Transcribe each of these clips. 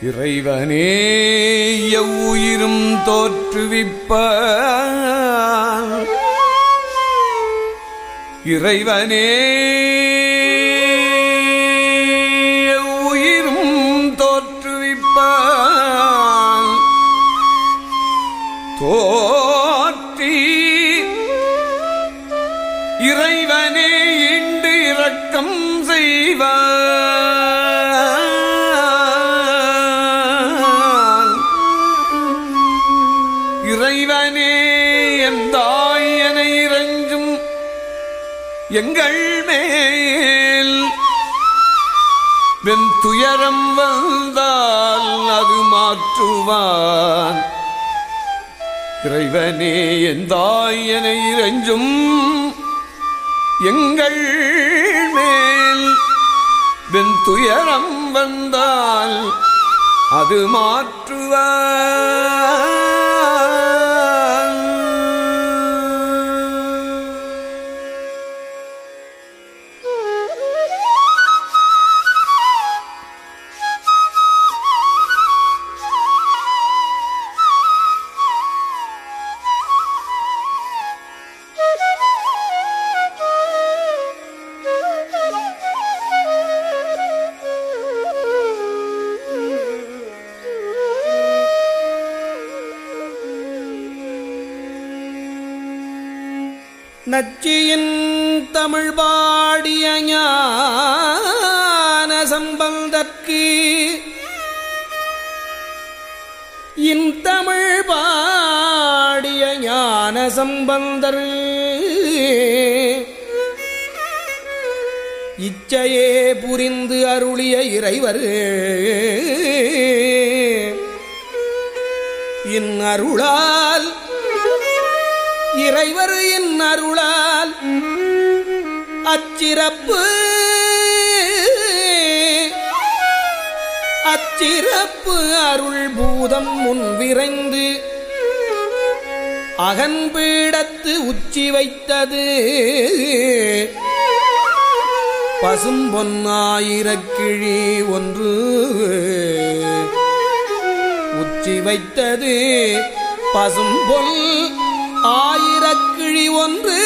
இறைவனே எவ்வுயிரும் தோற்றுவிப்ப இறைவனே எவ்வுயிரும் தோற்றுவிப்ப தோற்றி இறைவனே இண்டு இரக்கம் செய்வார். எந்தாய் இறங்கும் எங்கள் மேல். வெண் துயரம் வந்தால் அது மாற்றுவான். இறைவனே எந்தாய் என இறைஞ்சும் எங்கள் மேல். வெண் துயரம் வந்தால் அது மாற்றுவான். நச்சியின் தமிழ் பாடிய ஞான சம்பந்தற்கு இன் தமிழ் பாடிய ஞான சம்பந்தர் இச்சையே புரிந்து அருளிய இறைவர். இன் அருளால் இறைவர் என் அருளால் அச்சிறப்பு. அச்சிறப்பு அருள் பூதம் முன் விரைந்து அகன்பீடத்து உச்சி வைத்தது. பசும் பொன்னாயிரக்கிழி ஒன்று உச்சி வைத்தது. பசும் பொல் ஆயிரக்கிழி ஒன்று.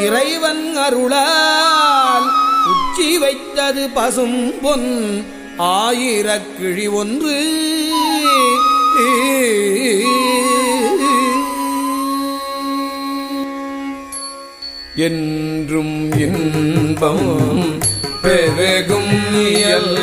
இறைவன் அருளால் உச்சி வைத்தது பசும் பொன். ஆயிரக்கிழி ஒன்று. என்றும் இன்பம் பெருகும் இயல்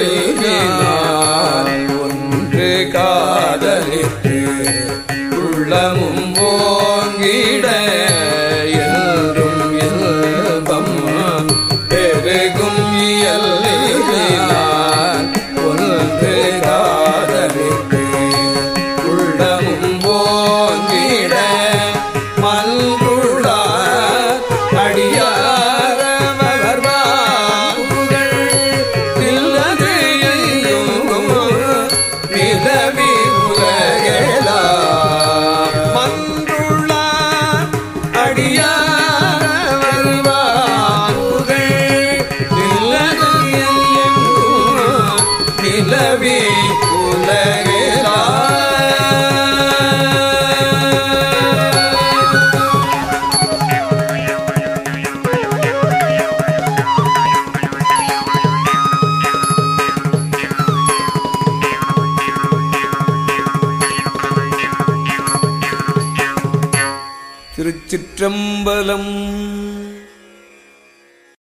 நிலவி உலகெலாம் திருச்சிற்றம்பலம்